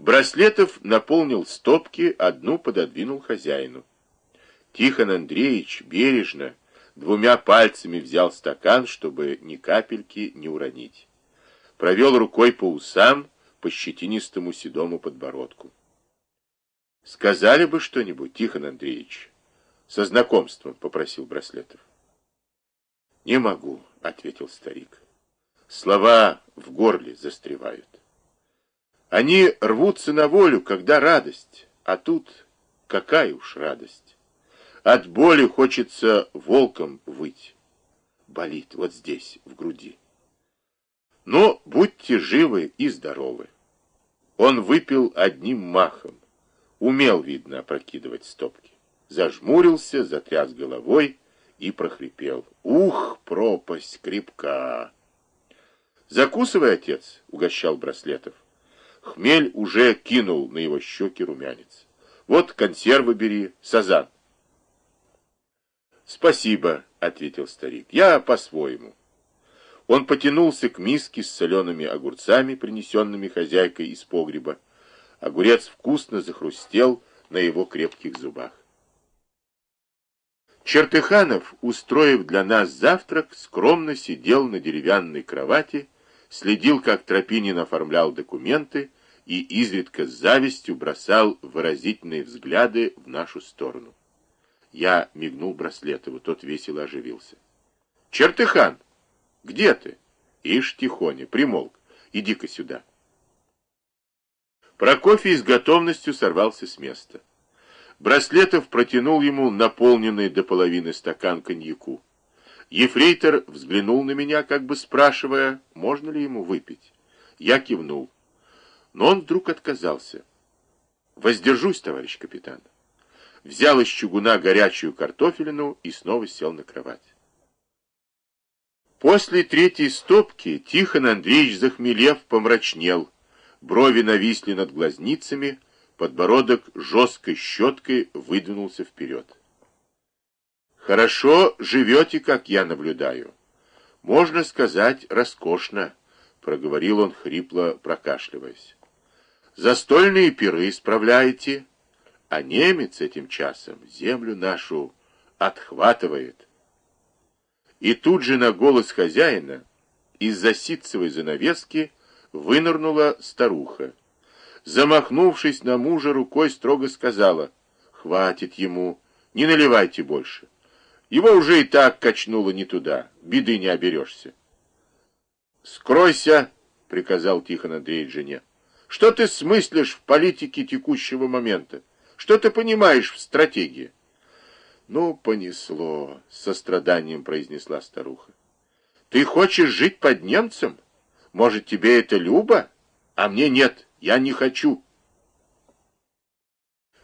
Браслетов наполнил стопки, одну пододвинул хозяину. Тихон Андреевич бережно, двумя пальцами взял стакан, чтобы ни капельки не уронить. Провел рукой по усам, по щетинистому седому подбородку. «Сказали бы что-нибудь, Тихон Андреевич?» «Со знакомством», — попросил Браслетов. «Не могу», — ответил старик. «Слова в горле застревают». Они рвутся на волю, когда радость, а тут какая уж радость. От боли хочется волком выть. Болит вот здесь, в груди. Но будьте живы и здоровы. Он выпил одним махом. Умел, видно, опрокидывать стопки. Зажмурился, затряс головой и прохрипел. Ух, пропасть крепка! Закусывай, отец, угощал Браслетов. Хмель уже кинул на его щеки румянец. Вот консервы бери, сазан. Спасибо, ответил старик. Я по-своему. Он потянулся к миске с солеными огурцами, принесенными хозяйкой из погреба. Огурец вкусно захрустел на его крепких зубах. Чертыханов, устроив для нас завтрак, скромно сидел на деревянной кровати, следил, как Тропинин оформлял документы и изредка с завистью бросал выразительные взгляды в нашу сторону. Я мигнул Браслетову, тот весело оживился. «Чертыхан, где ты?» «Ишь, тихоня, примолк, иди-ка сюда». Прокофий с готовностью сорвался с места. Браслетов протянул ему наполненный до половины стакан коньяку. Ефрейтор взглянул на меня, как бы спрашивая, можно ли ему выпить. Я кивнул. Но он вдруг отказался. «Воздержусь, товарищ капитан». Взял из чугуна горячую картофелину и снова сел на кровать. После третьей стопки Тихон Андреевич, захмелев, помрачнел. Брови нависли над глазницами, подбородок жесткой щеткой выдвинулся вперед. «Хорошо живете, как я наблюдаю. Можно сказать, роскошно», — проговорил он хрипло, прокашливаясь. «Застольные пиры справляете, а немец этим часом землю нашу отхватывает». И тут же на голос хозяина из-за ситцевой занавески вынырнула старуха. Замахнувшись на мужа рукой, строго сказала, «Хватит ему, не наливайте больше». Его уже и так качнуло не туда, беды не оберешься. «Скройся!» — приказал Тихон Андреевич жене. «Что ты смыслишь в политике текущего момента? Что ты понимаешь в стратегии?» «Ну, понесло», — с состраданием произнесла старуха. «Ты хочешь жить под немцем? Может, тебе это любо? А мне нет, я не хочу».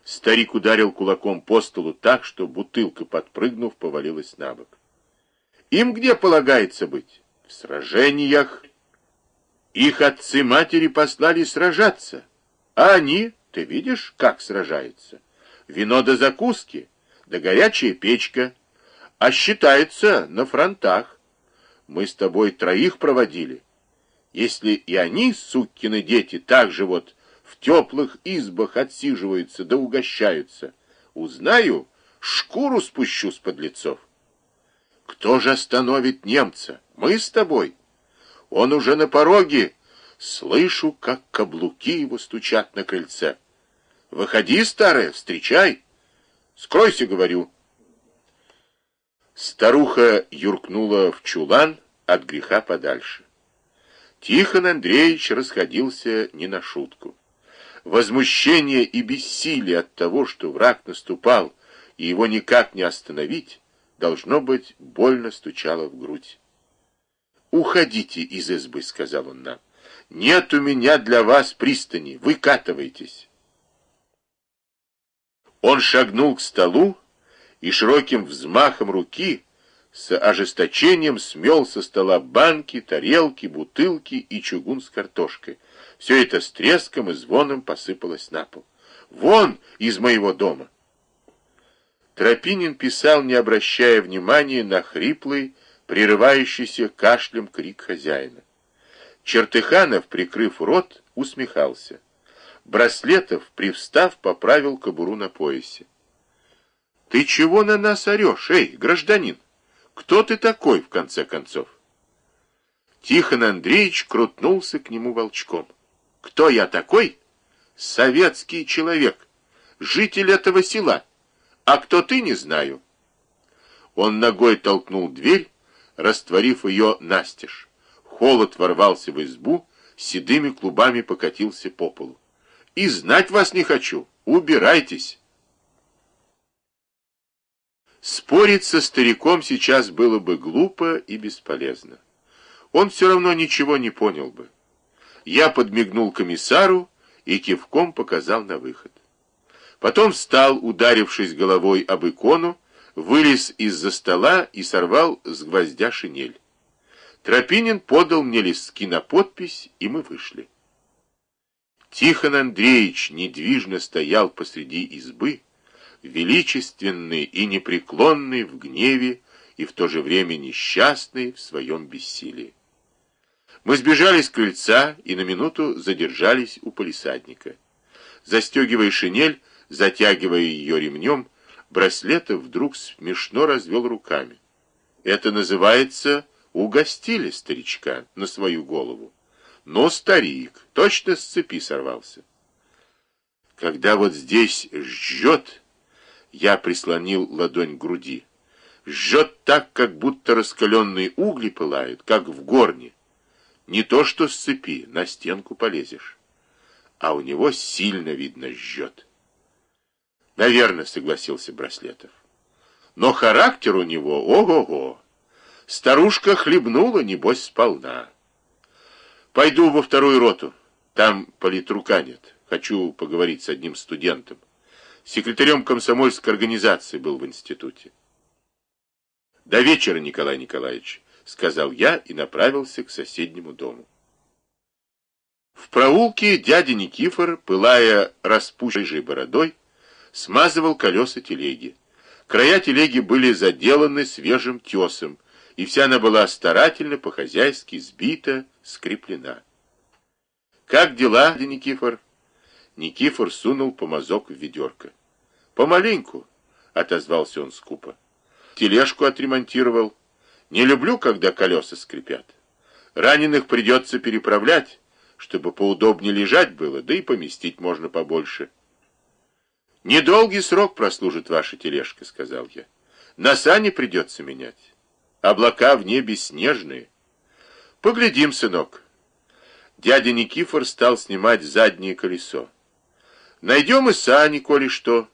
Старик ударил кулаком по столу так, что бутылка, подпрыгнув, повалилась на бок. Им где полагается быть? В сражениях. Их отцы-матери послали сражаться. А они, ты видишь, как сражаются? Вино до закуски, да горячая печка. А считается на фронтах. Мы с тобой троих проводили. Если и они, сукины дети, так же вот в теплых избах отсиживаются да угощаются. Узнаю, шкуру спущу с подлецов. Кто же остановит немца? Мы с тобой. Он уже на пороге. Слышу, как каблуки его стучат на крыльце. Выходи, старая, встречай. Скройся, говорю. Старуха юркнула в чулан от греха подальше. Тихон Андреевич расходился не на шутку. Возмущение и бессилие от того, что враг наступал, и его никак не остановить, должно быть, больно стучало в грудь. «Уходите из избы», — сказал он нам. «Нет у меня для вас пристани, выкатывайтесь». Он шагнул к столу и широким взмахом руки с ожесточением смел со стола банки, тарелки, бутылки и чугун с картошкой. Все это с треском и звоном посыпалось на пол. «Вон из моего дома!» Тропинин писал, не обращая внимания на хриплый, прерывающийся кашлем крик хозяина. Чертыханов, прикрыв рот, усмехался. Браслетов, привстав, поправил кобуру на поясе. «Ты чего на нас орешь, эй, гражданин? Кто ты такой, в конце концов?» Тихон Андреевич крутнулся к нему волчком. «Кто я такой?» «Советский человек, житель этого села. А кто ты, не знаю». Он ногой толкнул дверь, растворив ее настежь. Холод ворвался в избу, седыми клубами покатился по полу. «И знать вас не хочу! Убирайтесь!» Спорить со стариком сейчас было бы глупо и бесполезно. Он все равно ничего не понял бы. Я подмигнул комиссару и кивком показал на выход. Потом встал, ударившись головой об икону, вылез из-за стола и сорвал с гвоздя шинель. Тропинин подал мне листки на подпись, и мы вышли. Тихон Андреевич недвижно стоял посреди избы, величественный и непреклонный в гневе и в то же время несчастный в своем бессилии. Мы сбежали с крыльца и на минуту задержались у полисадника. Застегивая шинель, затягивая ее ремнем, Браслетов вдруг смешно развел руками. Это называется угостили старичка на свою голову. Но старик точно с цепи сорвался. Когда вот здесь жжет, я прислонил ладонь к груди, жжет так, как будто раскаленные угли пылают, как в горне. Не то что с цепи, на стенку полезешь. А у него сильно, видно, жжет. Наверное, согласился Браслетов. Но характер у него ого-го. Старушка хлебнула, небось, сполна. Пойду во вторую роту. Там политрука нет. Хочу поговорить с одним студентом. Секретарем комсомольской организации был в институте. До вечера, Николай Николаевич, сказал я и направился к соседнему дому. В проулке дядя Никифор, пылая распущенной бородой, смазывал колеса телеги. Края телеги были заделаны свежим тесом, и вся она была старательно, по-хозяйски сбита, скреплена. «Как дела, дядя Никифор?» Никифор сунул помазок в ведерко. «Помаленьку», — отозвался он скупо. «Тележку отремонтировал. Не люблю, когда колеса скрипят. Раненых придется переправлять, чтобы поудобнее лежать было, да и поместить можно побольше». «Недолгий срок прослужит ваша тележка», — сказал я. «На сани придется менять. Облака в небе снежные». «Поглядим, сынок». Дядя Никифор стал снимать заднее колесо. «Найдем и сани, коли что».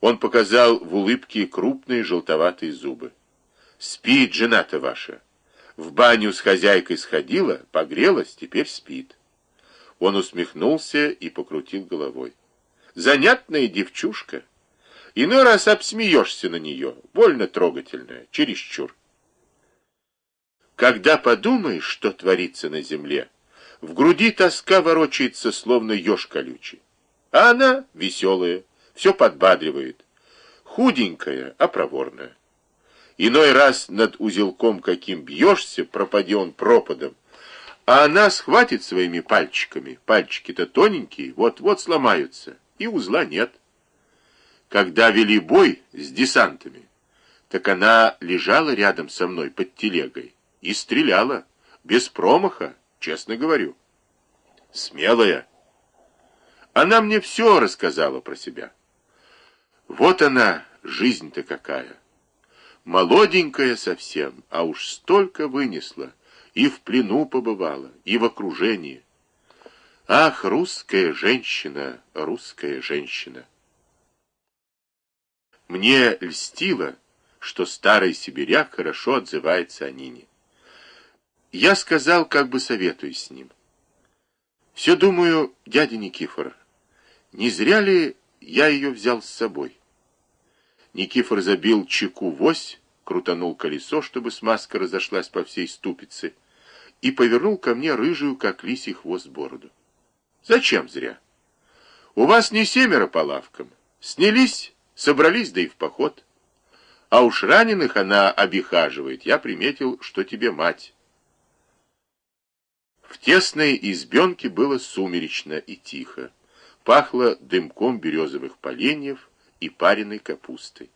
Он показал в улыбке крупные желтоватые зубы. «Спит жена-то ваша. В баню с хозяйкой сходила, погрелась, теперь спит». Он усмехнулся и покрутил головой. Занятная девчушка. Иной раз обсмеешься на нее, больно трогательная, чересчур. Когда подумаешь, что творится на земле, в груди тоска ворочается, словно еж колючий. А она веселая, все подбадривает. Худенькая, а проворная. Иной раз над узелком каким бьешься, пропади он пропадом, а она схватит своими пальчиками, пальчики-то тоненькие, вот-вот сломаются, и узла нет. Когда вели бой с десантами, так она лежала рядом со мной под телегой и стреляла, без промаха, честно говорю. Смелая. Она мне все рассказала про себя. Вот она, жизнь-то какая. Молоденькая совсем, а уж столько вынесла, и в плену побывала, и в окружении. Ах, русская женщина, русская женщина! Мне льстило, что старый сибиряк хорошо отзывается о Нине. Я сказал, как бы советуюсь с ним. Все думаю, дядя Никифор, не зря ли я ее взял с собой? Никифор забил чеку в ось, крутанул колесо, чтобы смазка разошлась по всей ступице, и повернул ко мне рыжую, как лисий хвост, бороду. Зачем зря? У вас не семеро по лавкам. Снялись, собрались, да и в поход. А уж раненых она обихаживает. Я приметил, что тебе мать. В тесной избенке было сумеречно и тихо. пахло дымком березовых поленьев и пареной капустой.